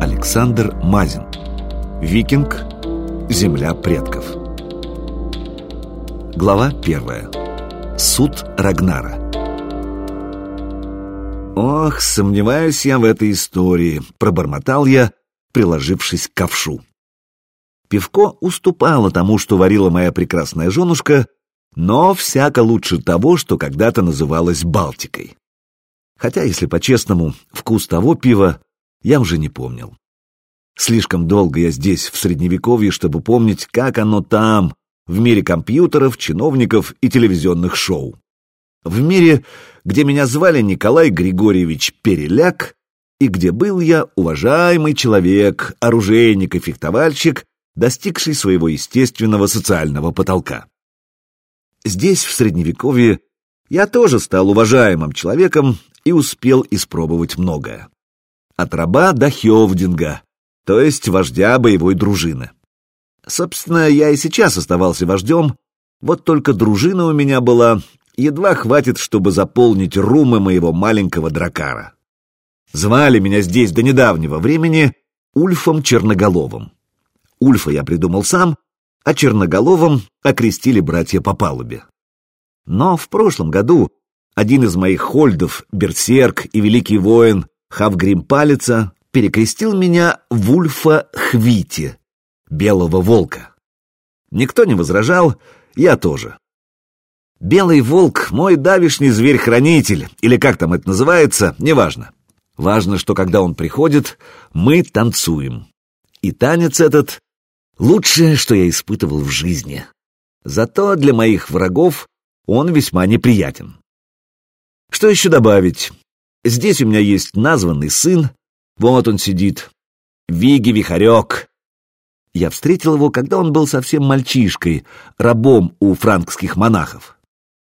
Александр Мазин. Викинг. Земля предков. Глава первая. Суд Рагнара. Ох, сомневаюсь я в этой истории, пробормотал я, приложившись к ковшу. Пивко уступало тому, что варила моя прекрасная женушка, но всяко лучше того, что когда-то называлось Балтикой. Хотя, если по-честному, вкус того пива я уже не помнил. Слишком долго я здесь, в Средневековье, чтобы помнить, как оно там, в мире компьютеров, чиновников и телевизионных шоу. В мире, где меня звали Николай Григорьевич Переляк, и где был я уважаемый человек, оружейник и фехтовальщик, достигший своего естественного социального потолка. Здесь, в Средневековье, я тоже стал уважаемым человеком и успел испробовать многое. От раба до хевдинга, то есть вождя боевой дружины. Собственно, я и сейчас оставался вождем, вот только дружина у меня была, едва хватит, чтобы заполнить румы моего маленького дракара. Звали меня здесь до недавнего времени Ульфом Черноголовым. Ульфа я придумал сам, а Черноголовым окрестили братья по палубе. Но в прошлом году один из моих хольдов, берсерк и великий воин Хавгрим Палица, перекрестил меня в Ульфа Хвити, белого волка. Никто не возражал, я тоже. Белый волк — мой давишний зверь-хранитель, или как там это называется, неважно. Важно, что когда он приходит, мы танцуем. И танец этот — лучшее, что я испытывал в жизни. Зато для моих врагов он весьма неприятен. Что еще добавить? Здесь у меня есть названный сын, вот он сидит, Виги Вихарек. Я встретил его, когда он был совсем мальчишкой, рабом у франкских монахов.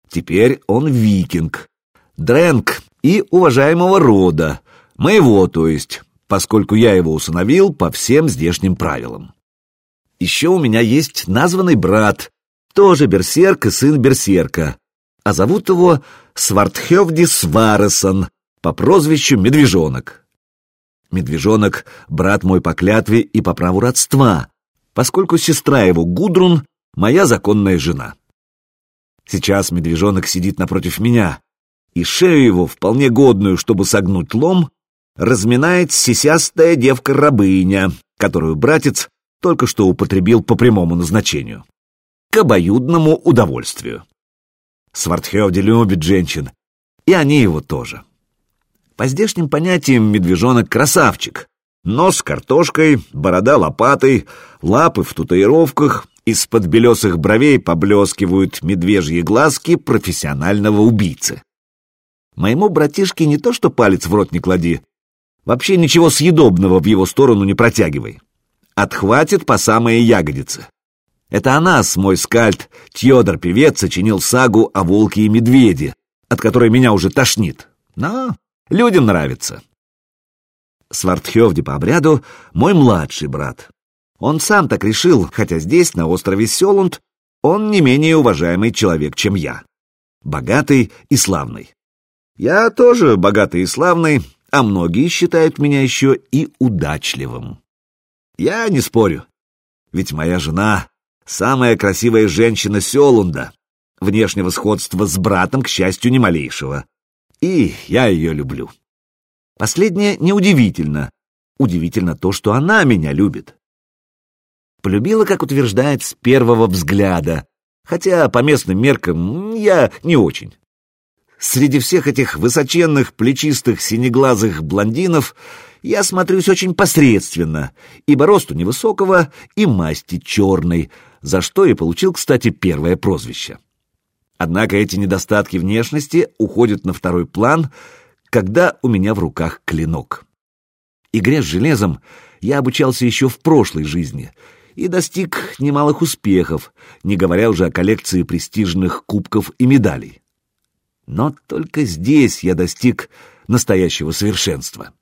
Теперь он викинг, дрэнк и уважаемого рода, моего, то есть, поскольку я его усыновил по всем здешним правилам. Еще у меня есть названный брат, тоже берсерк и сын берсерка, а зовут его Свартхевди Сваресон по прозвищу Медвежонок. Медвежонок — брат мой по клятве и по праву родства, поскольку сестра его Гудрун — моя законная жена. Сейчас медвежонок сидит напротив меня, и шею его, вполне годную, чтобы согнуть лом, разминает сисястая девка-рабыня, которую братец только что употребил по прямому назначению. К обоюдному удовольствию. Свартхевди любит женщин, и они его тоже. По здешним понятиям медвежонок красавчик. Нос картошкой, борода лопатой, лапы в татуировках, из-под белесых бровей поблескивают медвежьи глазки профессионального убийцы. Моему братишке не то что палец в рот не клади, вообще ничего съедобного в его сторону не протягивай. Отхватит по самые ягодицы. Это о нас, мой скальд, Тьодор-певец, сочинил сагу о волке и медведе, от которой меня уже тошнит. Но людям нравится. Свартхевди по обряду мой младший брат. Он сам так решил, хотя здесь, на острове Селунд, он не менее уважаемый человек, чем я. Богатый и славный. Я тоже богатый и славный, а многие считают меня еще и удачливым. Я не спорю, ведь моя жена Самая красивая женщина Селунда. Внешнего сходства с братом, к счастью, ни малейшего. И я ее люблю. Последнее неудивительно. Удивительно то, что она меня любит. Полюбила, как утверждает, с первого взгляда, хотя по местным меркам я не очень. Среди всех этих высоченных, плечистых, синеглазых блондинов я смотрюсь очень посредственно, ибо росту невысокого и масти черной, за что и получил, кстати, первое прозвище. Однако эти недостатки внешности уходят на второй план, когда у меня в руках клинок. Игре с железом я обучался еще в прошлой жизни и достиг немалых успехов, не говоря уже о коллекции престижных кубков и медалей. Но только здесь я достиг настоящего совершенства.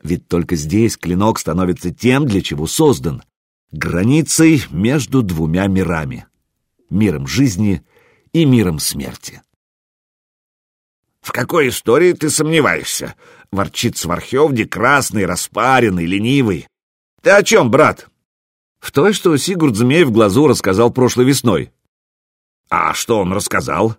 Ведь только здесь клинок становится тем, для чего создан, границей между двумя мирами — миром жизни и миром смерти. «В какой истории ты сомневаешься?» — ворчит Свархевди, красный, распаренный, ленивый. «Ты о чем, брат?» «В той, что Сигурд Змей в глазу рассказал прошлой весной». «А что он рассказал?»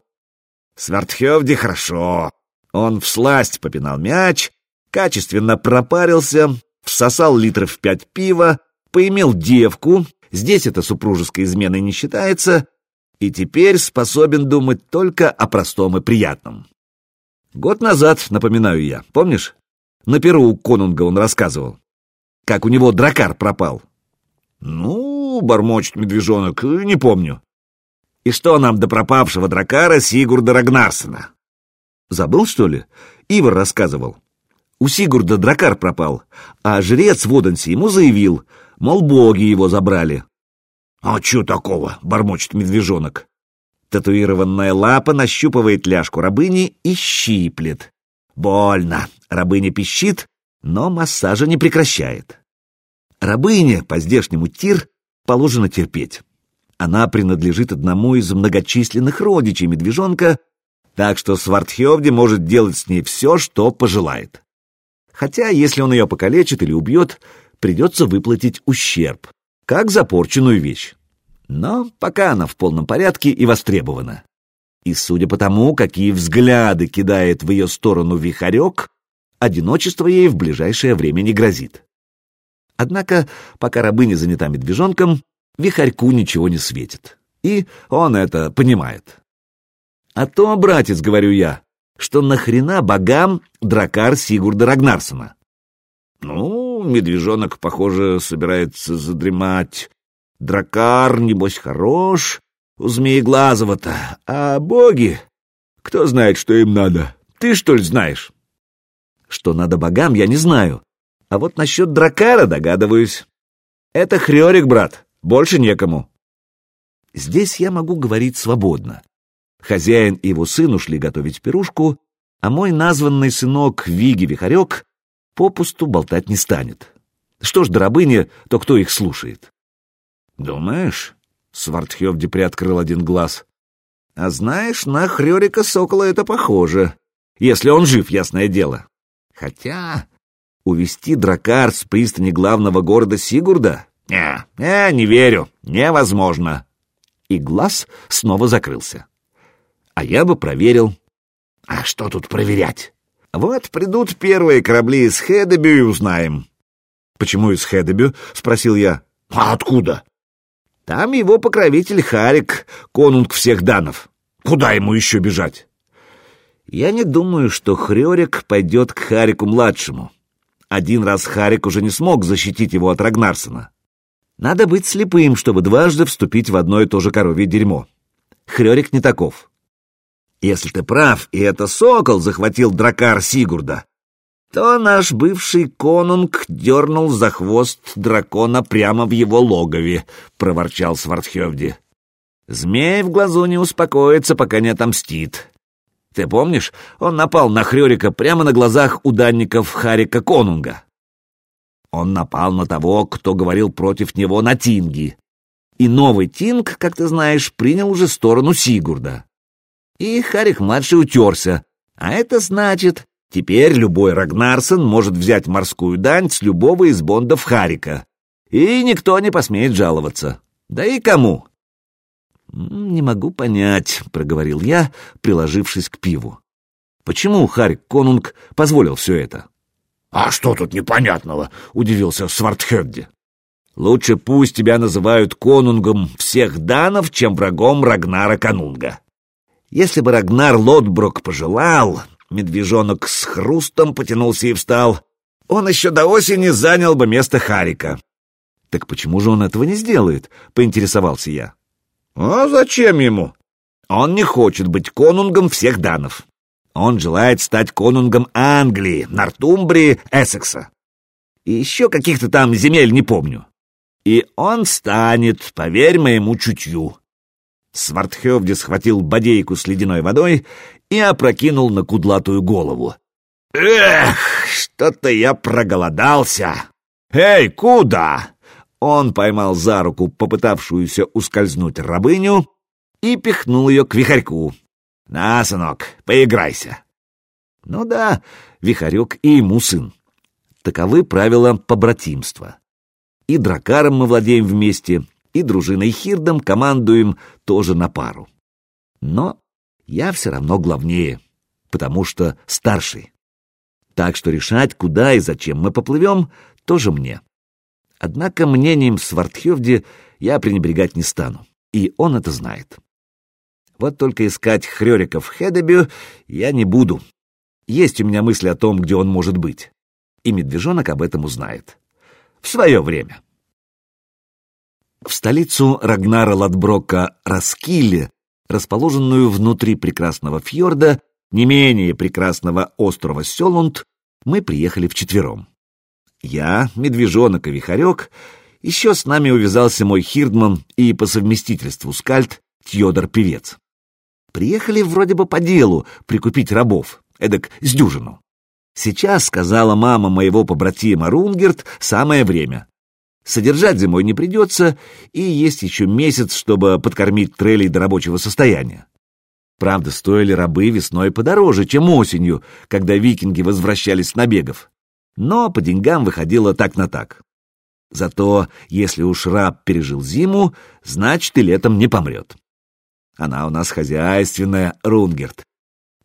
«Свартхевди хорошо. Он всласть попинал мяч, качественно пропарился, всосал литров пять пива, поимел девку, здесь это супружеской изменой не считается, и теперь способен думать только о простом и приятном. Год назад, напоминаю я, помнишь? На перу у конунга он рассказывал, как у него дракар пропал. Ну, бормочет медвежонок, не помню. И что нам до пропавшего дракара Сигурда Рагнарсона? Забыл, что ли? Ивар рассказывал. У Сигурда дракар пропал, а жрец Воденси ему заявил, мол, боги его забрали. «А чё такого?» — бормочет медвежонок. Татуированная лапа нащупывает ляжку рабыни и щиплет. Больно. Рабыня пищит, но массажа не прекращает. Рабыне, по-здешнему тир, положено терпеть. Она принадлежит одному из многочисленных родичей медвежонка, так что Свартхевди может делать с ней все, что пожелает. Хотя, если он ее покалечит или убьет, придется выплатить ущерб, как за порченную вещь. Но пока она в полном порядке и востребована. И судя по тому, какие взгляды кидает в ее сторону вихарек, одиночество ей в ближайшее время не грозит. Однако, пока рабыня занята медвежонком, вихарьку ничего не светит. И он это понимает. А то, братец, говорю я, что нахрена богам дракар Сигурда Рагнарсона? Ну, медвежонок, похоже, собирается задремать. Дракар, небось, хорош, у Змееглазого-то, а боги... Кто знает, что им надо? Ты, что ли, знаешь? Что надо богам, я не знаю. А вот насчет Дракара догадываюсь. Это Хрёрик, брат, больше некому. Здесь я могу говорить свободно. Хозяин и его сын ушли готовить пирушку, а мой названный сынок Виги Вихарек попусту болтать не станет. Что ж до рабыни, то кто их слушает? «Думаешь?» — Свартхевди приоткрыл один глаз. «А знаешь, на Хрёрика Сокола это похоже, если он жив, ясное дело. Хотя увести дракар с пристани главного города Сигурда? Не, не, не верю, невозможно». И глаз снова закрылся. А я бы проверил. А что тут проверять? Вот придут первые корабли из Хедебю и узнаем. Почему из Хедебю? Спросил я. А откуда? Там его покровитель Харик, конунг всех данов. Куда ему еще бежать? Я не думаю, что Хрёрик пойдет к Харику-младшему. Один раз Харик уже не смог защитить его от Рагнарсона. Надо быть слепым, чтобы дважды вступить в одно и то же коровье дерьмо. Хрёрик не таков. Если ты прав, и это сокол захватил дракар Сигурда, то наш бывший конунг дернул за хвост дракона прямо в его логове, — проворчал Свардхевди. Змей в глазу не успокоится, пока не отомстит. Ты помнишь, он напал на Хрёрика прямо на глазах у данников Харика Конунга. Он напал на того, кто говорил против него на Тинги. И новый Тинг, как ты знаешь, принял уже сторону Сигурда. И Харик-младший утерся, а это значит, Теперь любой Рагнарсон может взять морскую дань с любого из бондов Харика, и никто не посмеет жаловаться. Да и кому? «Не могу понять», — проговорил я, приложившись к пиву. «Почему Харик Конунг позволил все это?» «А что тут непонятного?» — удивился Свартхедди. «Лучше пусть тебя называют конунгом всех данов, чем врагом Рагнара Канунга. Если бы Рагнар Лотброк пожелал, Медвежонок с хрустом потянулся и встал. Он еще до осени занял бы место Харика. «Так почему же он этого не сделает?» — поинтересовался я. «А зачем ему? Он не хочет быть конунгом всех данов. Он желает стать конунгом Англии, Нортумбрии, Эссекса. И еще каких-то там земель не помню. И он станет, поверь моему чутью». Свартхевди схватил бодейку с ледяной водой и опрокинул на кудлатую голову. «Эх, что-то я проголодался! Эй, куда?» Он поймал за руку попытавшуюся ускользнуть рабыню и пихнул ее к вихарьку. «На, сынок, поиграйся!» Ну да, Вихарек и ему сын. Таковы правила побратимства. И дракаром мы владеем вместе, и дружиной Хирдом командуем тоже на пару. Но я все равно главнее, потому что старший. Так что решать, куда и зачем мы поплывем, тоже мне. Однако мнением Свардхевди я пренебрегать не стану, и он это знает. Вот только искать Хрёрика в Хедебю я не буду. Есть у меня мысли о том, где он может быть. И медвежонок об этом узнает. В свое время. В столицу Рагнара Ладброка Раскилле, расположенную внутри прекрасного фьорда, не менее прекрасного острова Селунд, мы приехали вчетвером. Я, медвежонок и вихарек, еще с нами увязался мой хирдман и по совместительству скальд Тьодор Певец. Приехали вроде бы по делу прикупить рабов, эдак с дюжину. Сейчас, сказала мама моего побратима Рунгерт, самое время. Содержать зимой не придется, и есть еще месяц, чтобы подкормить трелей до рабочего состояния. Правда, стоили рабы весной подороже, чем осенью, когда викинги возвращались с набегов. Но по деньгам выходило так на так. Зато, если уж раб пережил зиму, значит и летом не помрет. Она у нас хозяйственная, Рунгерт.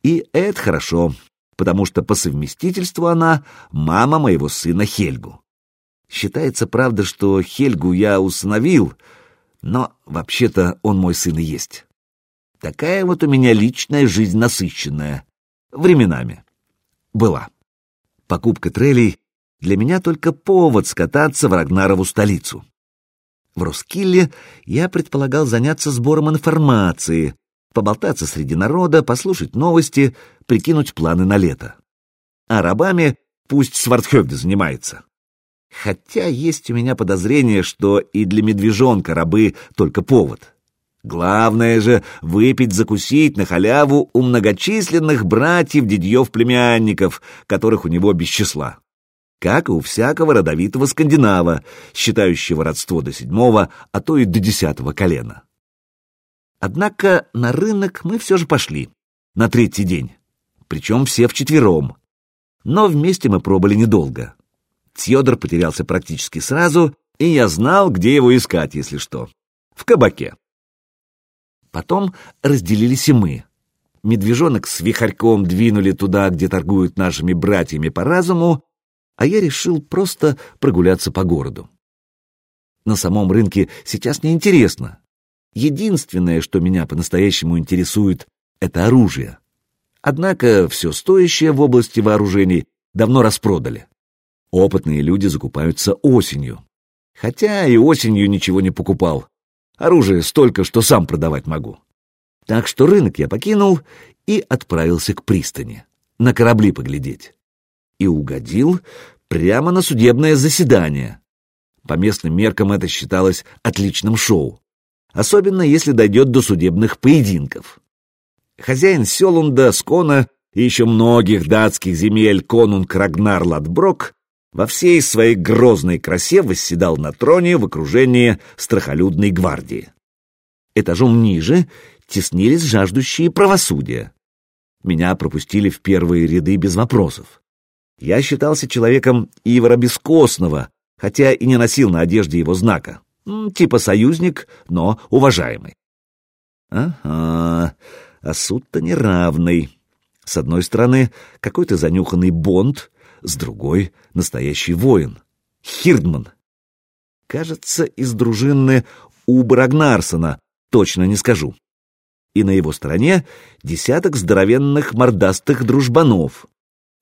И это хорошо, потому что по совместительству она мама моего сына Хельгу. Считается, правда, что Хельгу я усыновил, но вообще-то он мой сын и есть. Такая вот у меня личная жизнь насыщенная. Временами. Была. Покупка трелей для меня только повод скататься в Рагнарову столицу. В Роскилле я предполагал заняться сбором информации, поболтаться среди народа, послушать новости, прикинуть планы на лето. А рабами пусть Свардхёгде занимается. Хотя есть у меня подозрение, что и для медвежонка рабы только повод. Главное же — выпить, закусить на халяву у многочисленных братьев-дедьев-племянников, которых у него без числа как и у всякого родовитого скандинава, считающего родство до седьмого, а то и до десятого колена. Однако на рынок мы все же пошли, на третий день, причем все вчетвером. Но вместе мы пробыли недолго. Тьодор потерялся практически сразу, и я знал, где его искать, если что. В кабаке. Потом разделились и мы. Медвежонок с вихарьком двинули туда, где торгуют нашими братьями по разуму, а я решил просто прогуляться по городу. На самом рынке сейчас неинтересно. Единственное, что меня по-настоящему интересует, это оружие. Однако все стоящее в области вооружений давно распродали. Опытные люди закупаются осенью. Хотя и осенью ничего не покупал. Оружие столько, что сам продавать могу. Так что рынок я покинул и отправился к пристани. На корабли поглядеть и угодил прямо на судебное заседание. По местным меркам это считалось отличным шоу, особенно если дойдет до судебных поединков. Хозяин Селунда, Скона и еще многих датских земель конунг Рагнар Ладброк во всей своей грозной красе восседал на троне в окружении страхолюдной гвардии. Этажом ниже теснились жаждущие правосудия. Меня пропустили в первые ряды без вопросов. Я считался человеком Ивара Бескостного, хотя и не носил на одежде его знака. Типа союзник, но уважаемый. Ага, а суд-то неравный. С одной стороны, какой-то занюханный Бонд, с другой — настоящий воин. Хирдман. Кажется, из дружины Уба Рагнарсона, точно не скажу. И на его стороне десяток здоровенных мордастых дружбанов,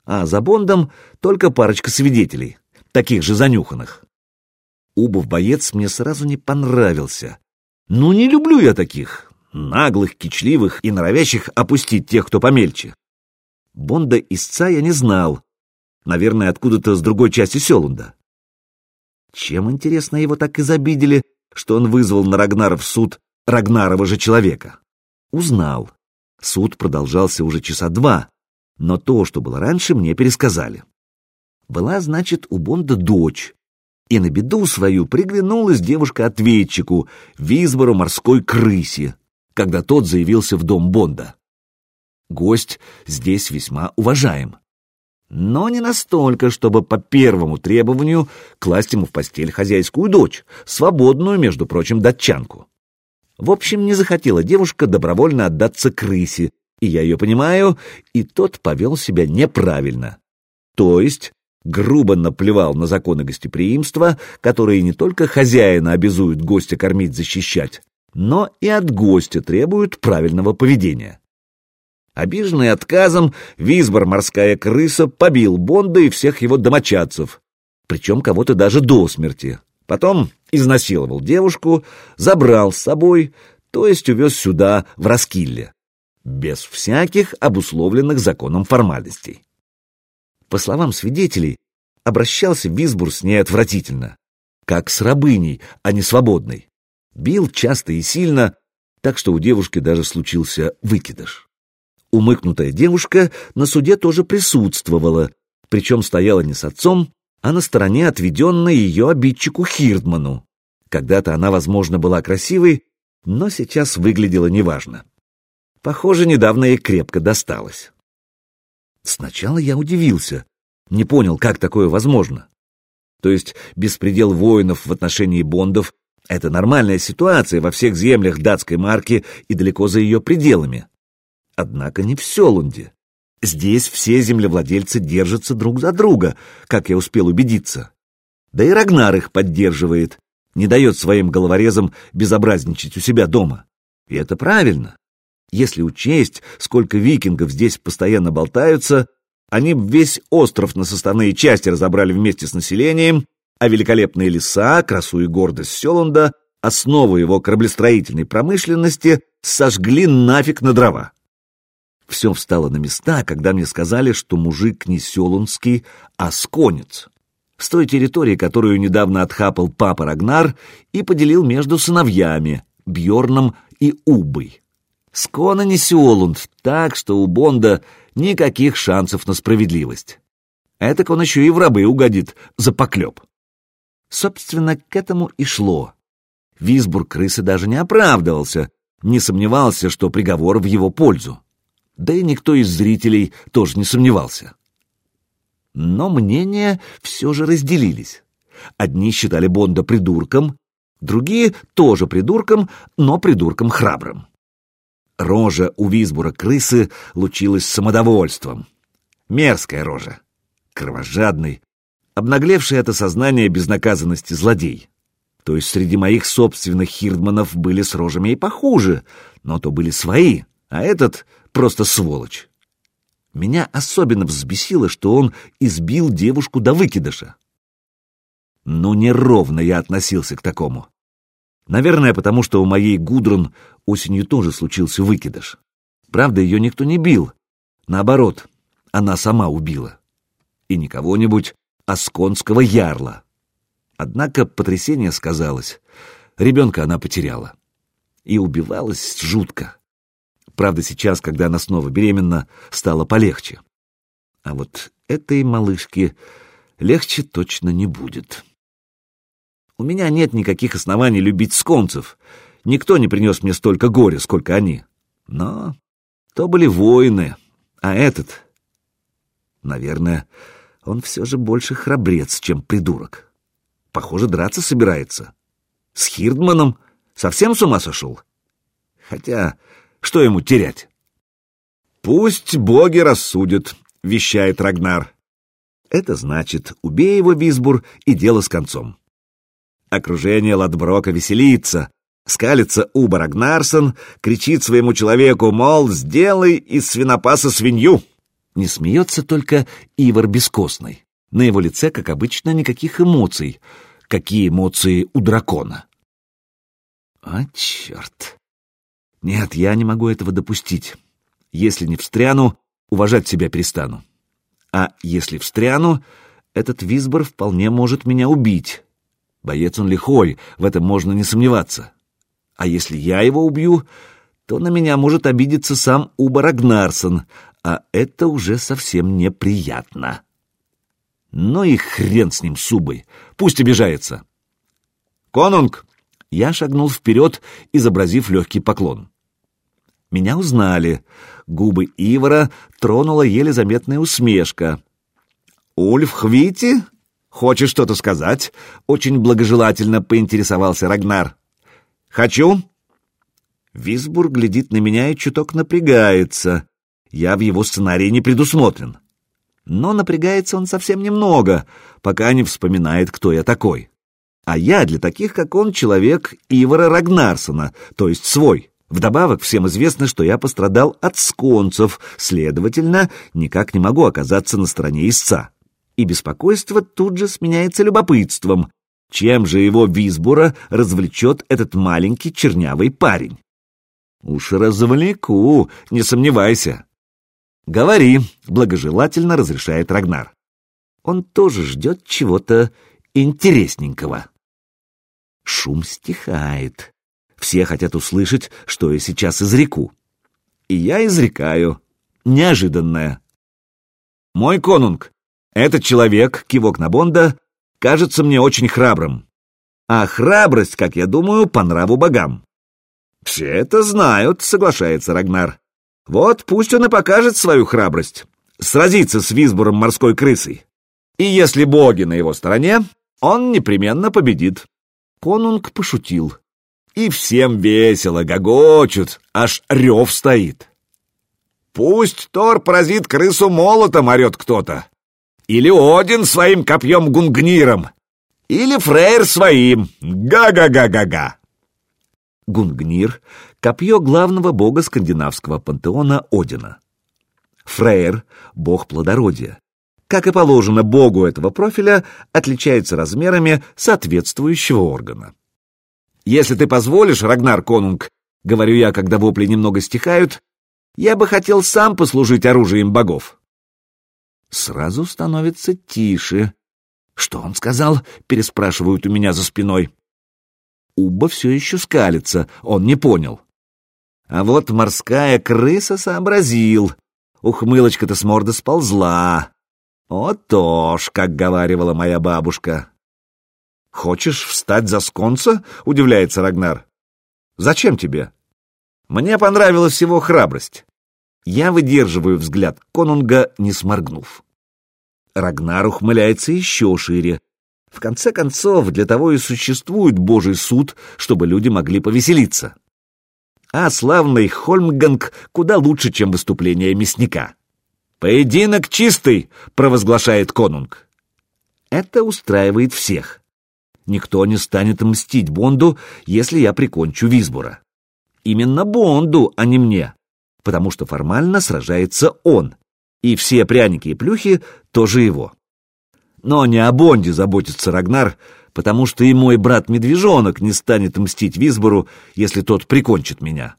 а за Бондом только парочка свидетелей, таких же занюханных. Убов боец мне сразу не понравился. Ну, не люблю я таких, наглых, кичливых и норовящих опустить тех, кто помельче. Бонда истца я не знал. Наверное, откуда-то с другой части Селунда. Чем, интересно, его так изобидели, что он вызвал на Рагнара в суд Рагнарова же человека? Узнал. Суд продолжался уже часа два, но то, что было раньше, мне пересказали. Была, значит, у Бонда дочь, и на беду свою приглянулась девушка-ответчику, Визбору морской крысе, когда тот заявился в дом Бонда. Гость здесь весьма уважаем. Но не настолько, чтобы по первому требованию класть ему в постель хозяйскую дочь, свободную, между прочим, датчанку. В общем, не захотела девушка добровольно отдаться крысе, и я ее понимаю, и тот повел себя неправильно. То есть грубо наплевал на законы гостеприимства, которые не только хозяина обязуют гостя кормить, защищать, но и от гостя требуют правильного поведения. Обиженный отказом, Визбор, морская крыса, побил Бонда и всех его домочадцев, причем кого-то даже до смерти. Потом изнасиловал девушку, забрал с собой, то есть увез сюда, в Раскилле, без всяких обусловленных законом формальностей. По словам свидетелей, обращался Визбур с ней отвратительно, как с рабыней, а не свободной. Бил часто и сильно, так что у девушки даже случился выкидыш. Умыкнутая девушка на суде тоже присутствовала, причем стояла не с отцом, а на стороне отведенной ее обидчику Хирдману. Когда-то она, возможно, была красивой, но сейчас выглядела неважно. Похоже, недавно ей крепко досталось. Сначала я удивился, не понял, как такое возможно. То есть беспредел воинов в отношении бондов — это нормальная ситуация во всех землях датской марки и далеко за ее пределами. Однако не в Селунде. Здесь все землевладельцы держатся друг за друга, как я успел убедиться. Да и Рагнар их поддерживает, не дает своим головорезам безобразничать у себя дома. И это правильно. Если учесть, сколько викингов здесь постоянно болтаются, они весь остров на составные части разобрали вместе с населением, а великолепные леса, красу и гордость Селунда, основу его кораблестроительной промышленности, сожгли нафиг на дрова. Все встало на места, когда мне сказали, что мужик не селунский, а сконец. С той территории, которую недавно отхапал папа Рагнар и поделил между сыновьями, Бьорном и Убой. Скона не Сиолунд, так что у Бонда никаких шансов на справедливость. Этак он еще и в рабы угодит за поклеп. Собственно, к этому и шло. Висбург крысы даже не оправдывался, не сомневался, что приговор в его пользу. Да и никто из зрителей тоже не сомневался. Но мнения все же разделились. Одни считали Бонда придурком, другие тоже придурком, но придурком храбрым. Рожа у Визбура крысы лучилась самодовольством. Мерзкая рожа. Кровожадный, обнаглевший от осознания безнаказанности злодей. То есть среди моих собственных хирдманов были с рожами и похуже, но то были свои, а этот просто сволочь. Меня особенно взбесило, что он избил девушку до выкидыша. Ну, неровно я относился к такому. Наверное, потому что у моей Гудрун осенью тоже случился выкидыш. Правда, ее никто не бил. Наоборот, она сама убила. И не кого-нибудь, а сконского ярла. Однако потрясение сказалось. Ребенка она потеряла. И убивалась жутко. Правда, сейчас, когда она снова беременна, стало полегче. А вот этой малышке легче точно не будет. У меня нет никаких оснований любить сконцев. Никто не принес мне столько горя, сколько они. Но то были воины, а этот... Наверное, он все же больше храбрец, чем придурок. Похоже, драться собирается. С Хирдманом совсем с ума сошел? Хотя, что ему терять? «Пусть боги рассудят», — вещает Рагнар. Это значит, убей его, Висбур, и дело с концом. Окружение Ладброка веселится. Скалится Уба Рагнарсон, кричит своему человеку, мол, сделай из свинопаса свинью. Не смеется только Ивар Бескостный. На его лице, как обычно, никаких эмоций. Какие эмоции у дракона? А, черт. Нет, я не могу этого допустить. Если не встряну, уважать себя перестану. А если встряну, этот Висбор вполне может меня убить. Боец он лихой, в этом можно не сомневаться. А если я его убью, то на меня может обидеться сам Уба Рагнарсон, а это уже совсем неприятно. Ну и хрен с ним, с Убой, пусть обижается. «Конунг!» Я шагнул вперед, изобразив легкий поклон. Меня узнали. Губы Ивара тронула еле заметная усмешка. «Ульф Хвити? Хочешь что-то сказать?» Очень благожелательно поинтересовался Рагнар. «Хочу». Висбур глядит на меня и чуток напрягается. Я в его сценарии не предусмотрен. Но напрягается он совсем немного, пока не вспоминает, кто я такой. А я для таких, как он, человек Ивара Рагнарсона, то есть свой. Вдобавок всем известно, что я пострадал от сконцев, следовательно, никак не могу оказаться на стороне истца. И беспокойство тут же сменяется любопытством. Чем же его Висбура развлечет этот маленький чернявый парень? Уж развлеку, не сомневайся. Говори, благожелательно разрешает Рагнар. Он тоже ждет чего-то интересненького. Шум стихает. Все хотят услышать, что я сейчас изреку. И я изрекаю. Неожиданное. Мой конунг, этот человек, кивок на Бонда, кажется мне очень храбрым. А храбрость, как я думаю, по нраву богам. Все это знают, соглашается Рагнар. Вот пусть он и покажет свою храбрость. Сразиться с Визбором морской крысой. И если боги на его стороне, он непременно победит. Конунг пошутил. И всем весело, гогочут, аж рев стоит. Пусть Тор поразит крысу молотом, орет кто-то. Или Один своим копьем гунгниром. Или Фрейр своим. Га-га-га-га-га. Гунгнир — копье главного бога скандинавского пантеона Одина. Фрейр — бог плодородия. Как и положено богу этого профиля, отличается размерами соответствующего органа. «Если ты позволишь, Рагнар Конунг, — говорю я, когда вопли немного стихают, — я бы хотел сам послужить оружием богов». Сразу становится тише. «Что он сказал?» — переспрашивают у меня за спиной. Уба все еще скалится, он не понял. А вот морская крыса сообразил. Ухмылочка-то с морды сползла. «О, ж, как говаривала моя бабушка. «Хочешь встать за сконца?» — удивляется Рагнар. «Зачем тебе?» «Мне понравилась его храбрость». Я выдерживаю взгляд конунга, не сморгнув. Рагнар ухмыляется еще шире, в конце концов, для того и существует Божий суд, чтобы люди могли повеселиться. А славный Хольмганг куда лучше, чем выступление мясника. «Поединок чистый!» — провозглашает конунг. Это устраивает всех. Никто не станет мстить Бонду, если я прикончу Визбура. Именно Бонду, а не мне, потому что формально сражается он, и все пряники и плюхи тоже его. Но не о Бонде заботится Рагнар, потому что и мой брат-медвежонок не станет мстить Висбору, если тот прикончит меня.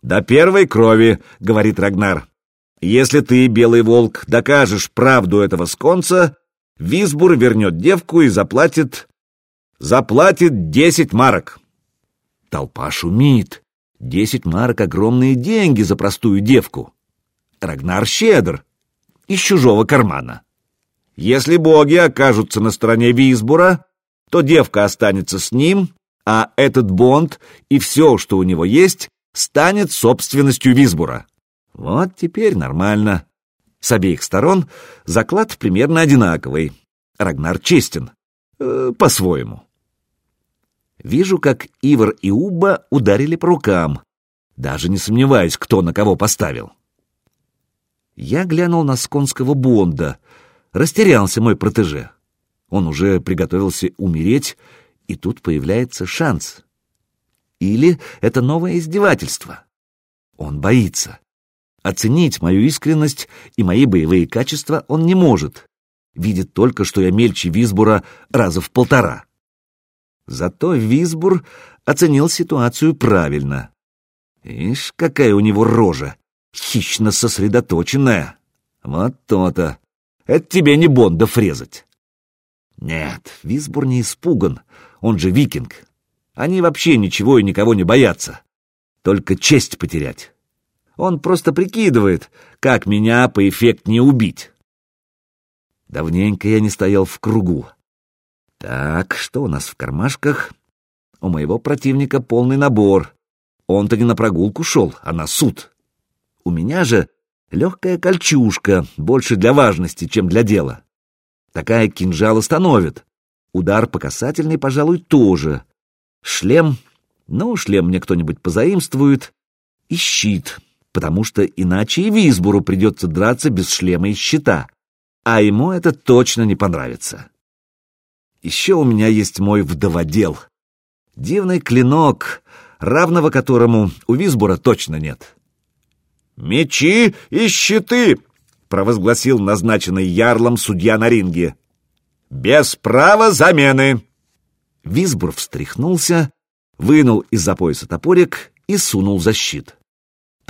«До первой крови», — говорит Рагнар. «Если ты, Белый Волк, докажешь правду этого сконца, Висбур вернет девку и заплатит... заплатит десять марок». Толпа шумит. Десять марок — огромные деньги за простую девку. Рагнар щедр. Из чужого кармана. Если боги окажутся на стороне Висбура, то девка останется с ним, а этот бонд и все, что у него есть, станет собственностью Висбура. Вот теперь нормально. С обеих сторон заклад примерно одинаковый. Рагнар честен. Э, по-своему. Вижу, как Ивар и Уба ударили по рукам. Даже не сомневаюсь, кто на кого поставил. Я глянул на сконского Бонда — Растерялся мой протеже. Он уже приготовился умереть, и тут появляется шанс. Или это новое издевательство. Он боится. Оценить мою искренность и мои боевые качества он не может. Видит только, что я мельче Висбура раза в полтора. Зато Висбур оценил ситуацию правильно. Ишь, какая у него рожа, хищно сосредоточенная. Вот то-то. Это тебе не Бонда фрезать. Нет, Висбур не испуган, он же викинг. Они вообще ничего и никого не боятся. Только честь потерять. Он просто прикидывает, как меня поэффектнее убить. Давненько я не стоял в кругу. Так, что у нас в кармашках? У моего противника полный набор. Он-то не на прогулку шел, а на суд. У меня же легкая кольчушка, больше для важности, чем для дела. Такая кинжал остановит. Удар по касательной, пожалуй, тоже. Шлем, ну, шлем мне кто-нибудь позаимствует. И щит, потому что иначе и Висбуру придется драться без шлема и щита. А ему это точно не понравится. Еще у меня есть мой вдоводел. Дивный клинок, равного которому у Висбура точно нет. «Мечи и щиты!» — провозгласил назначенный ярлом судья на ринге. «Без права замены!» Висбур встряхнулся, вынул из-за пояса топорик и сунул за щит.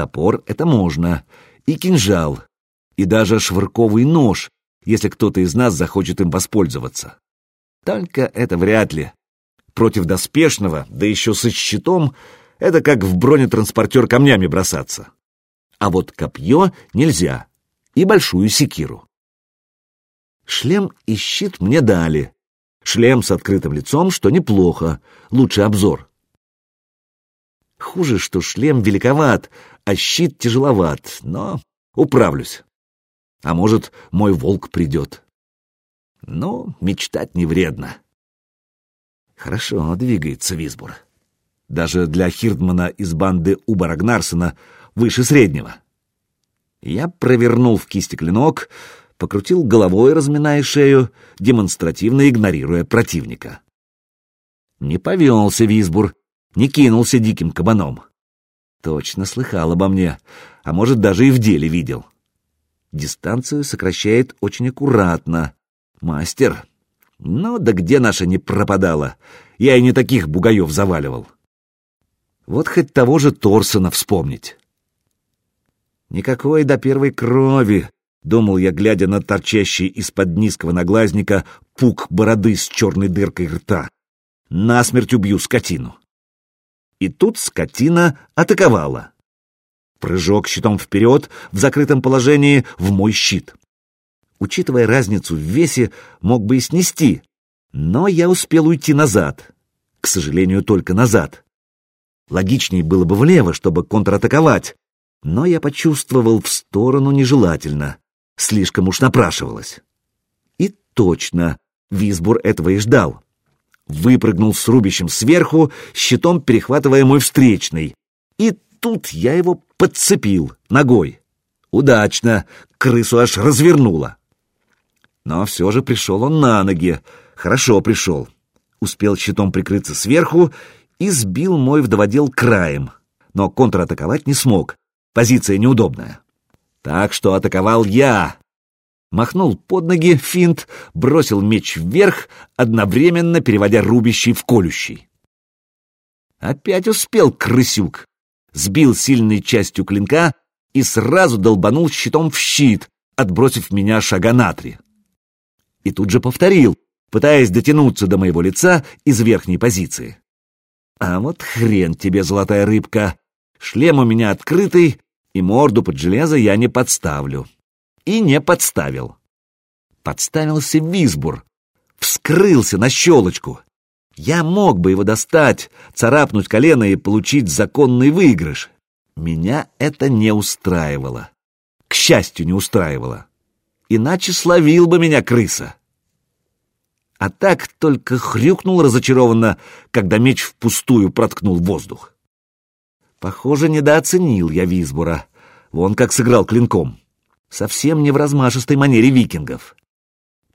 Топор — это можно, и кинжал, и даже швырковый нож, если кто-то из нас захочет им воспользоваться. Только это вряд ли. Против доспешного, да еще со щитом, это как в бронетранспортер камнями бросаться. А вот копье нельзя, и большую секиру. Шлем и щит мне дали. Шлем с открытым лицом, что неплохо, лучший обзор. Хуже, что шлем великоват, а щит тяжеловат, но управлюсь. А может, мой волк придет. Но мечтать не вредно. Хорошо двигается Висбур. Даже для Хирдмана из банды Уба Рагнарсона выше среднего. Я провернул в кисти клинок, покрутил головой, разминая шею, демонстративно игнорируя противника. Не повелся Висбур, не кинулся диким кабаном. Точно слыхал обо мне, а может, даже и в деле видел. Дистанцию сокращает очень аккуратно. Мастер. Ну, да где наша не пропадала? Я и не таких бугаев заваливал. Вот хоть того же Торсона вспомнить. Никакой до первой крови, думал я, глядя на торчащий из-под низкого наглазника пук бороды с черной дыркой рта. Насмерть убью скотину. И тут скотина атаковала. Прыжок щитом вперед, в закрытом положении, в мой щит. Учитывая разницу в весе, мог бы и снести, но я успел уйти назад. К сожалению, только назад. Логичнее было бы влево, чтобы контратаковать, но я почувствовал в сторону нежелательно. Слишком уж напрашивалось. И точно, Висбур этого и ждал выпрыгнул с рубящим сверху, щитом перехватывая мой встречный. И тут я его подцепил ногой. Удачно, крысу аж развернуло. Но все же пришел он на ноги. Хорошо пришел. Успел щитом прикрыться сверху и сбил мой вдоводел краем. Но контратаковать не смог. Позиция неудобная. Так что атаковал я, махнул под ноги, финт, бросил меч вверх, одновременно переводя рубящий в колющий. Опять успел крысюк, сбил сильной частью клинка и сразу долбанул щитом в щит, отбросив меня шага на три. И тут же повторил, пытаясь дотянуться до моего лица из верхней позиции. А вот хрен тебе, золотая рыбка, шлем у меня открытый, и морду под железо я не подставлю и не подставил. Подставился Висбур, вскрылся на щелочку. Я мог бы его достать, царапнуть колено и получить законный выигрыш. Меня это не устраивало. К счастью, не устраивало. Иначе словил бы меня крыса. А так только хрюкнул разочарованно, когда меч впустую проткнул воздух. Похоже, недооценил я Висбура. Вон как сыграл клинком совсем не в размашистой манере викингов.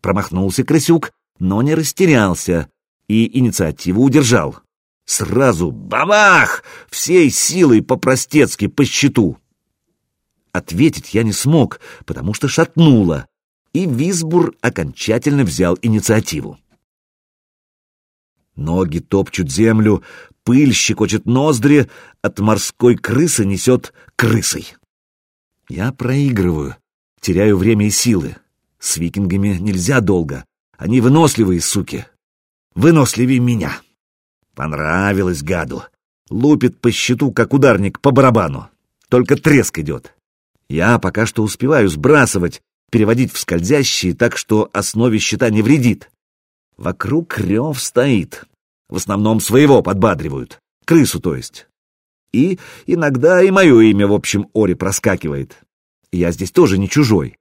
Промахнулся крысюк, но не растерялся и инициативу удержал. Сразу бабах! Всей силой по-простецки по щиту. Ответить я не смог, потому что шатнуло, и Висбур окончательно взял инициативу. Ноги топчут землю, пыль щекочет ноздри, от морской крысы несет крысой. Я проигрываю, Теряю время и силы. С викингами нельзя долго. Они выносливые, суки. Выносливее меня. Понравилось гаду. Лупит по щиту, как ударник, по барабану. Только треск идет. Я пока что успеваю сбрасывать, переводить в скользящие, так что основе щита не вредит. Вокруг рев стоит. В основном своего подбадривают. Крысу, то есть. и иногда и мое имя в общем оре проскакивает. Я здесь тоже не чужой.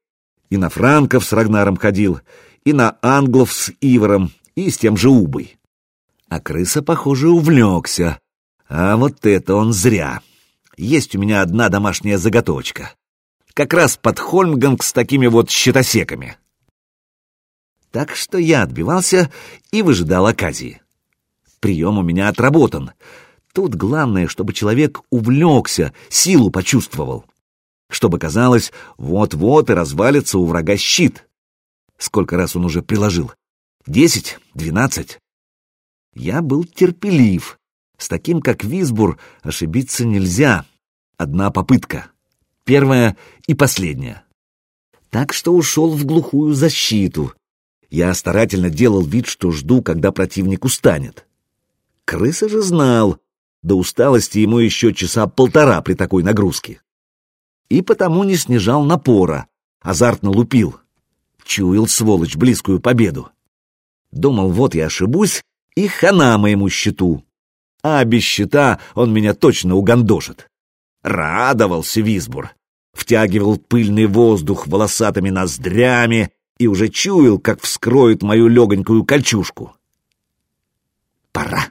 И на франков с Рагнаром ходил, и на англов с Ивором, и с тем же Убой. А крыса, похоже, увлекся. А вот это он зря. Есть у меня одна домашняя заготовочка. Как раз под Хольмганг с такими вот щитосеками. Так что я отбивался и выжидал оказии. Прием у меня отработан. Тут главное, чтобы человек увлекся, силу почувствовал. Чтобы казалось, вот-вот и развалится у врага щит. Сколько раз он уже приложил? Десять? Двенадцать? Я был терпелив. С таким, как Висбур, ошибиться нельзя. Одна попытка. Первая и последняя. Так что ушел в глухую защиту. Я старательно делал вид, что жду, когда противник устанет. Крыса же знал, до усталости ему еще часа полтора при такой нагрузке. И потому не снижал напора, азартно лупил. Чуял, сволочь, близкую победу. Думал, вот я ошибусь, и хана моему щиту. А без щита он меня точно угандошит. Радовался Висбур. Втягивал пыльный воздух волосатыми ноздрями и уже чуял, как вскроет мою легонькую кольчушку. Пора.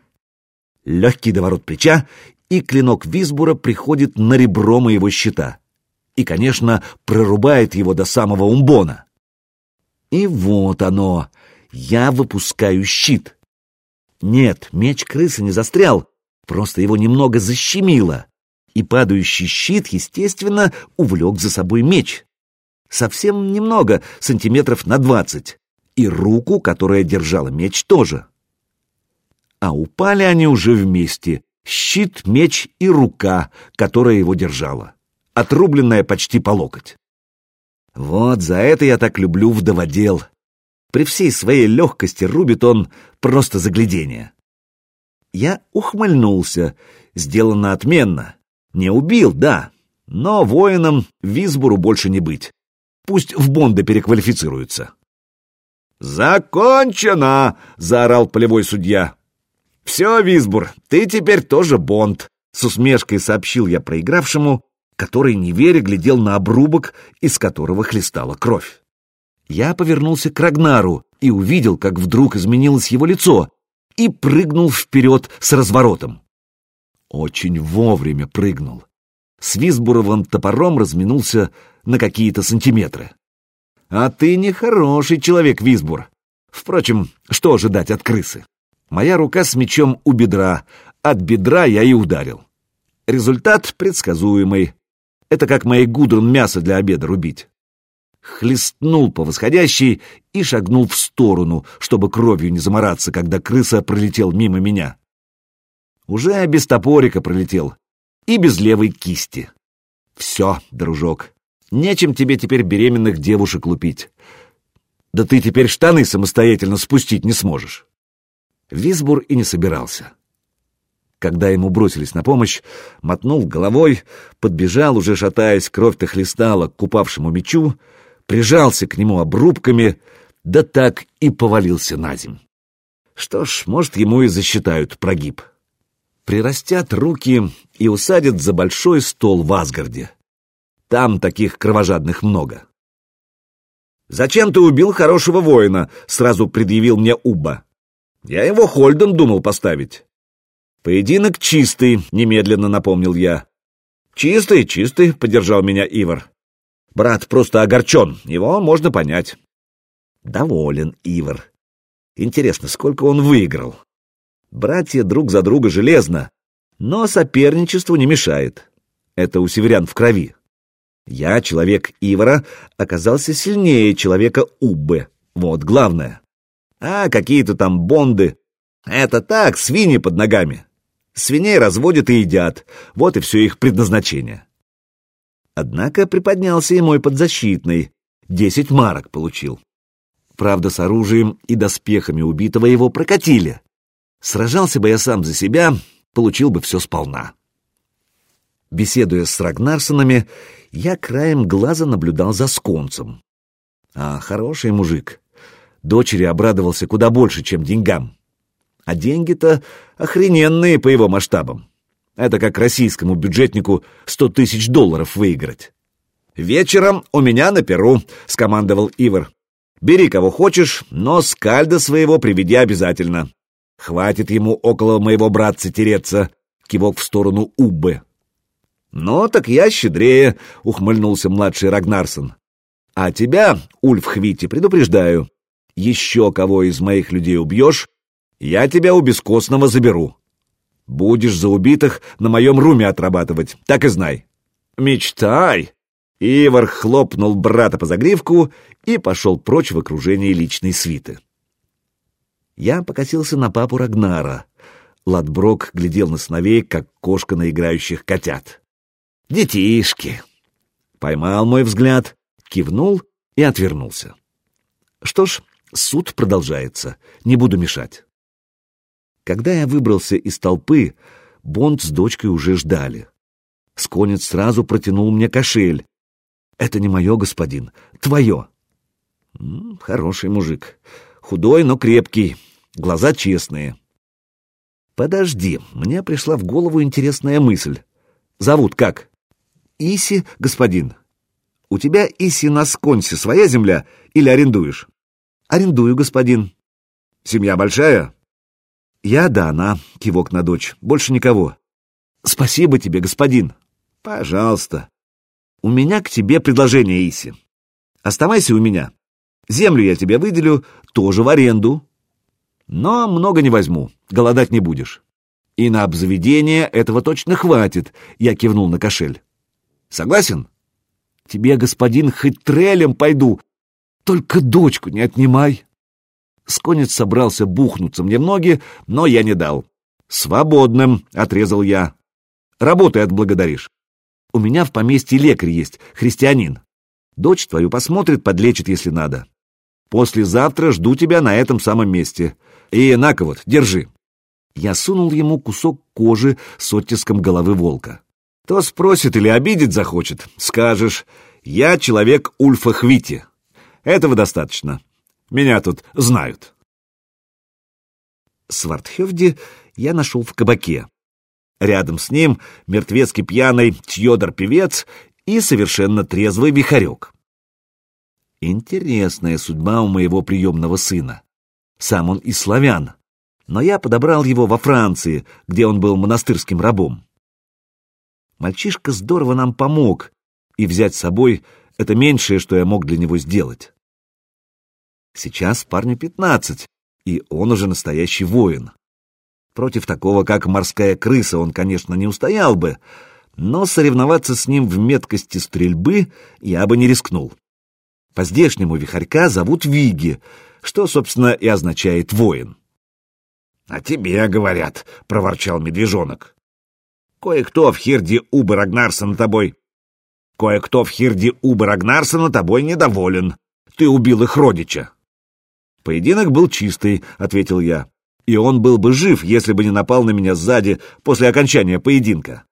Легкий доворот плеча, и клинок Висбура приходит на ребро моего щита. И, конечно, прорубает его до самого умбона. И вот оно. Я выпускаю щит. Нет, меч крысы не застрял, просто его немного защемило. И падающий щит, естественно, увлек за собой меч. Совсем немного, сантиметров на двадцать. И руку, которая держала меч, тоже. А упали они уже вместе. Щит, меч и рука, которая его держала. Отрубленная почти по локоть. Вот за это я так люблю вдоводел. При всей своей легкости рубит он просто заглядение. Я ухмыльнулся, сделано отменно. Не убил, да, но воином Висбуру больше не быть. Пусть в Бонда переквалифицируется. «Закончено!» — заорал полевой судья. «Все, Висбур, ты теперь тоже Бонд», — с усмешкой сообщил я проигравшему, который, не веря, глядел на обрубок, из которого хлестала кровь. Я повернулся к Рагнару и увидел, как вдруг изменилось его лицо, и прыгнул вперед с разворотом. Очень вовремя прыгнул. С Висбуровым топором разминулся на какие-то сантиметры. «А ты нехороший человек, Висбур. Впрочем, что ожидать от крысы? Моя рука с мечом у бедра, от бедра я и ударил. Результат предсказуемый. Это как моей Гудрун мясо для обеда рубить хлестнул по восходящей и шагнул в сторону, чтобы кровью не замораться, когда крыса пролетел мимо меня. Уже без топорика пролетел и без левой кисти. Все, дружок, нечем тебе теперь беременных девушек лупить. Да ты теперь штаны самостоятельно спустить не сможешь. Висбур и не собирался. Когда ему бросились на помощь, мотнул головой, подбежал, уже шатаясь, кровь-то хлестала к купавшему мечу, прижался к нему обрубками, да так и повалился на земь. Что ж, может, ему и засчитают прогиб. Прирастят руки и усадят за большой стол в Асгарде. Там таких кровожадных много. «Зачем ты убил хорошего воина?» — сразу предъявил мне Уба. «Я его Хольдом думал поставить». «Поединок чистый», — немедленно напомнил я. «Чистый, чистый», — поддержал меня Ивар. Брат просто огорчен, его можно понять. Доволен Ивар. Интересно, сколько он выиграл? Братья друг за друга железно, но соперничеству не мешает. Это у северян в крови. Я, человек Ивара, оказался сильнее человека Уббы. Вот главное. А какие-то там бонды. Это так, свиньи под ногами. Свиней разводят и едят. Вот и все их предназначение. Однако приподнялся и мой подзащитный. Десять марок получил. Правда, с оружием и доспехами убитого его прокатили. Сражался бы я сам за себя, получил бы все сполна. Беседуя с Рагнарсонами, я краем глаза наблюдал за сконцем. А, хороший мужик. Дочери обрадовался куда больше, чем деньгам. А деньги-то охрененные по его масштабам. Это как российскому бюджетнику сто тысяч долларов выиграть. «Вечером у меня на перу», — скомандовал Ивар. «Бери кого хочешь, но скальда своего приведи обязательно. Хватит ему около моего братца тереться», — кивок в сторону Уббы. «Ну, так я щедрее», — ухмыльнулся младший Рагнарсон. «А тебя, Ульф Хвити, предупреждаю. Еще кого из моих людей убьешь, я тебя у бескостного заберу. Будешь за убитых на моем руме отрабатывать, так и знай». «Мечтай!» Ивар хлопнул брата по загривку и пошел прочь в окружении личной свиты. Я покосился на папу Рагнара. Ладброк глядел на сыновей, как кошка на играющих котят. «Детишки!» Поймал мой взгляд, кивнул и отвернулся. Что ж, суд продолжается, не буду мешать. Когда я выбрался из толпы, Бонд с дочкой уже ждали. Сконец сразу протянул мне кошель, это не мое, господин, твое. Хороший мужик. Худой, но крепкий. Глаза честные. Подожди, мне пришла в голову интересная мысль. Зовут как? Иси, господин. У тебя, Иси, на Сконсе своя земля или арендуешь? Арендую, господин. Семья большая? Я, да, она, кивок на дочь. Больше никого. Спасибо тебе, господин. Пожалуйста. У меня к тебе предложение, Иси. Оставайся у меня. Землю я тебе выделю, тоже в аренду. Но много не возьму, голодать не будешь. И на обзаведение этого точно хватит, я кивнул на кошель. Согласен? Тебе, господин, хоть трелем пойду, только дочку не отнимай. Сконец собрался бухнуться мне в ноги, но я не дал. «Свободным», — отрезал я. «Работай отблагодаришь. У меня в поместье лекарь есть, христианин. Дочь твою посмотрит, подлечит, если надо. Послезавтра жду тебя на этом самом месте. И на вот, держи. Я сунул ему кусок кожи с оттиском головы волка. То спросит или обидеть захочет, скажешь, я человек Ульфа Хвити. Этого достаточно. Меня тут знают. Свардхевди я нашел в кабаке. Рядом с ним мертвецкий пьяный Тьодор-певец и совершенно трезвый Вихарек. Интересная судьба у моего приемного сына. Сам он из славян, но я подобрал его во Франции, где он был монастырским рабом. Мальчишка здорово нам помог, и взять с собой — это меньшее, что я мог для него сделать. Сейчас парню пятнадцать, и он уже настоящий воин. Против такого, как морская крыса, он, конечно, не устоял бы, но соревноваться с ним в меткости стрельбы я бы не рискнул. По-здешнему вихарька зовут Виги, что, собственно, и означает «воин». — А тебе говорят, — проворчал медвежонок. — Кое-кто в Хирде Убы Рагнарсона тобой... Кое-кто в Хирде Убы Рагнарсона тобой недоволен. Ты убил их родича. — Поединок был чистый, — ответил я и он был бы жив, если бы не напал на меня сзади после окончания поединка.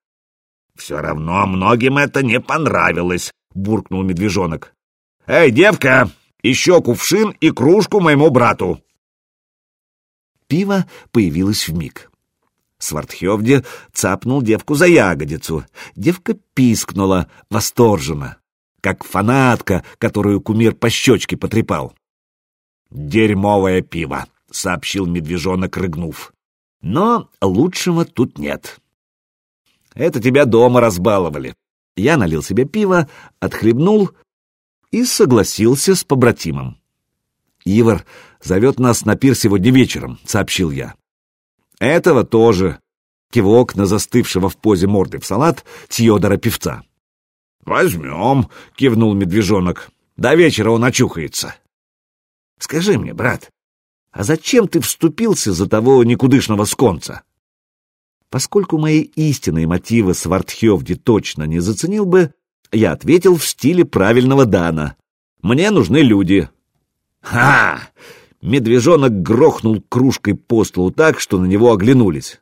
«Все равно многим это не понравилось», — буркнул медвежонок. «Эй, девка, еще кувшин и кружку моему брату!» Пиво появилось в миг. Свартхевде цапнул девку за ягодицу. Девка пискнула восторженно, как фанатка, которую кумир по щечке потрепал. «Дерьмовое пиво!» — сообщил медвежонок, рыгнув. «Но лучшего тут нет». «Это тебя дома разбаловали». Я налил себе пиво, отхлебнул и согласился с побратимом. «Ивар зовет нас на пир сегодня вечером», — сообщил я. «Этого тоже», — кивок на застывшего в позе морды в салат Тьодора-певца. «Возьмем», — кивнул медвежонок. «До вечера он очухается». «Скажи мне, брат, а зачем ты вступился за того никудышного сконца? Поскольку мои истинные мотивы Свартхевди точно не заценил бы, я ответил в стиле правильного Дана. Мне нужны люди. Ха! Медвежонок грохнул кружкой по столу так, что на него оглянулись.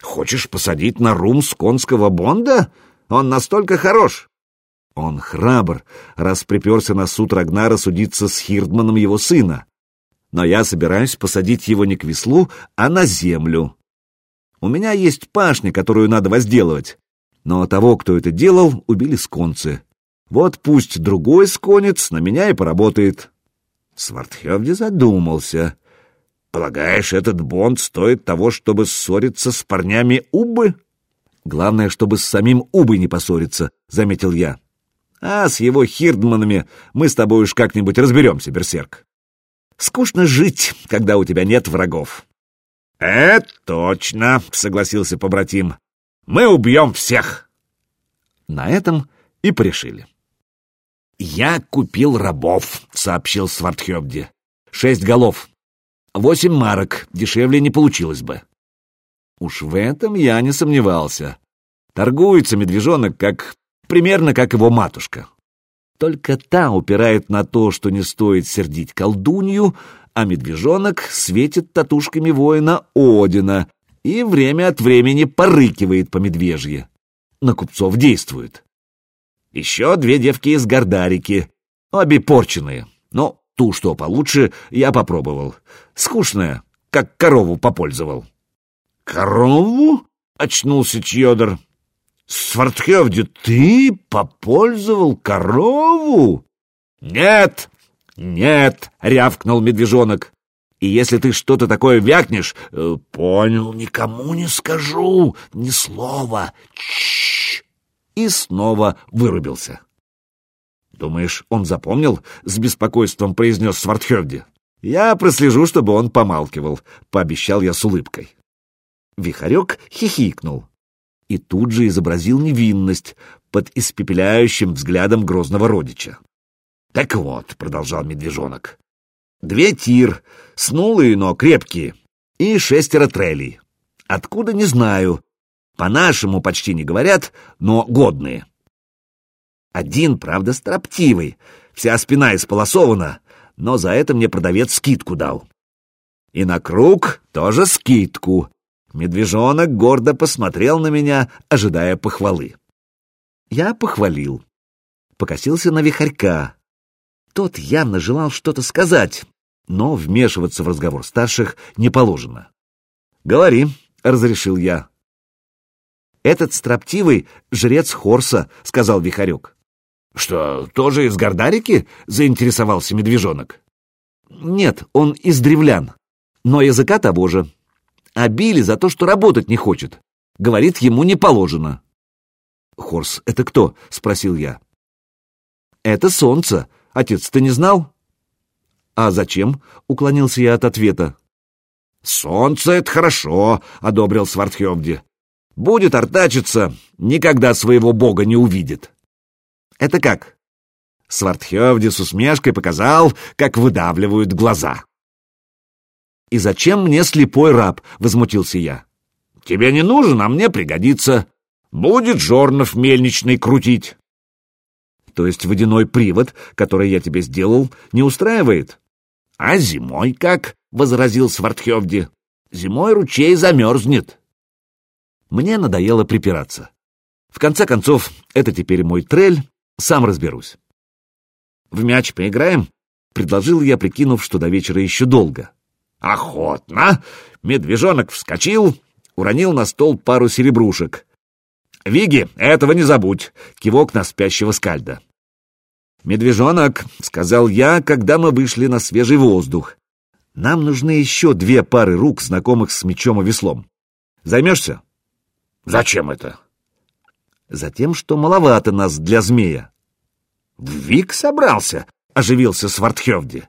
Хочешь посадить на рум сконского бонда? Он настолько хорош. Он храбр, раз приперся на суд Рагнара судиться с Хирдманом его сына но я собираюсь посадить его не к веслу, а на землю. У меня есть пашня, которую надо возделывать. Но того, кто это делал, убили сконцы. Вот пусть другой сконец на меня и поработает. Свартхевди задумался. Полагаешь, этот бонд стоит того, чтобы ссориться с парнями Убы? Главное, чтобы с самим Убой не поссориться, заметил я. А с его хирдманами мы с тобой уж как-нибудь разберемся, берсерк. Скучно жить, когда у тебя нет врагов. «Это точно», — согласился побратим. «Мы убьем всех». На этом и порешили. «Я купил рабов», — сообщил Свартхёбди. «Шесть голов. Восемь марок. Дешевле не получилось бы». Уж в этом я не сомневался. Торгуется медвежонок как примерно как его матушка. Только та упирает на то, что не стоит сердить колдунью, а медвежонок светит татушками воина Одина и время от времени порыкивает по медвежье. На купцов действует. Еще две девки из Гордарики, обе порченые, но ту, что получше, я попробовал. Скучная, как корову попользовал. «Корову?» — очнулся Чьодор. «Свартхевди, ты попользовал корову?» «Нет, нет!» — рявкнул медвежонок. «И если ты что-то такое вякнешь...» э, «Понял, никому не скажу, ни слова. Чш!» И снова вырубился. «Думаешь, он запомнил?» — с беспокойством произнес Свартхевди. «Я прослежу, чтобы он помалкивал», — пообещал я с улыбкой. Вихарек хихикнул и тут же изобразил невинность под испепеляющим взглядом грозного родича. «Так вот», — продолжал медвежонок, — «две тир, снулые, но крепкие, и шестеро трелей. Откуда, не знаю. По-нашему почти не говорят, но годные. Один, правда, строптивый, вся спина исполосована, но за это мне продавец скидку дал. И на круг тоже скидку, Медвежонок гордо посмотрел на меня, ожидая похвалы. Я похвалил. Покосился на вихарька. Тот явно желал что-то сказать, но вмешиваться в разговор старших не положено. «Говори», — разрешил я. «Этот строптивый — жрец Хорса», — сказал Вихарек. «Что, тоже из Гордарики?» — заинтересовался медвежонок. «Нет, он из древлян, но языка того же а били за то, что работать не хочет. Говорит, ему не положено. «Хорс, это кто?» — спросил я. «Это солнце. Отец, ты не знал?» «А зачем?» — уклонился я от ответа. «Солнце — это хорошо», — одобрил Свартхевди. «Будет артачиться, никогда своего бога не увидит». «Это как?» Свартхевди с усмешкой показал, как выдавливают глаза. «И зачем мне слепой раб?» — возмутился я. «Тебе не нужен, а мне пригодится. Будет Жорнов мельничный крутить». «То есть водяной привод, который я тебе сделал, не устраивает?» «А зимой как?» — возразил Свартхевди. «Зимой ручей замерзнет». Мне надоело припираться. В конце концов, это теперь мой трель, сам разберусь. «В мяч поиграем?» — предложил я, прикинув, что до вечера еще долго. Охотно. Медвежонок вскочил, уронил на стол пару серебрушек. «Виги, этого не забудь!» — кивок на спящего скальда. «Медвежонок», — сказал я, когда мы вышли на свежий воздух. «Нам нужны еще две пары рук, знакомых с мечом и веслом. Займешься?» «Зачем это?» «Затем, что маловато нас для змея». «Вик собрался», — оживился Свартхевди.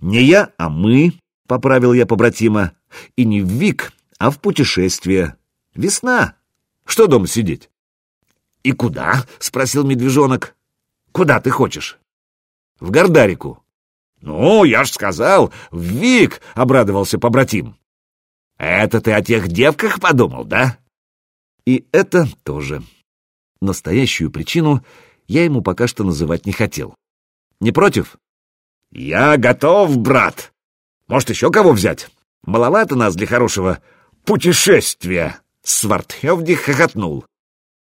«Не я, а мы», — поправил я побратима, — и не в вик, а в путешествие. Весна. Что дома сидеть? — И куда? — спросил медвежонок. — Куда ты хочешь? — В Гордарику. — Ну, я ж сказал, в вик, — обрадовался побратим. — Это ты о тех девках подумал, да? И это тоже. Настоящую причину я ему пока что называть не хотел. Не против? — Я готов, брат, может, еще кого взять? Маловато нас для хорошего путешествия!» Свартхевди хохотнул.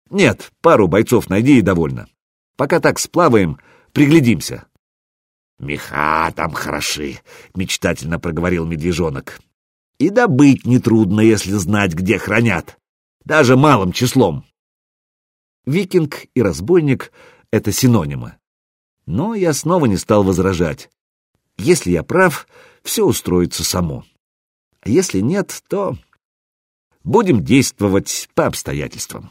«Нет, пару бойцов найди и довольно. Пока так сплаваем, приглядимся». «Меха там хороши», — мечтательно проговорил медвежонок. «И добыть нетрудно, если знать, где хранят. Даже малым числом». Викинг и разбойник — это синонимы. Но я снова не стал возражать. Если я прав, все устроится само. А если нет, то будем действовать по обстоятельствам.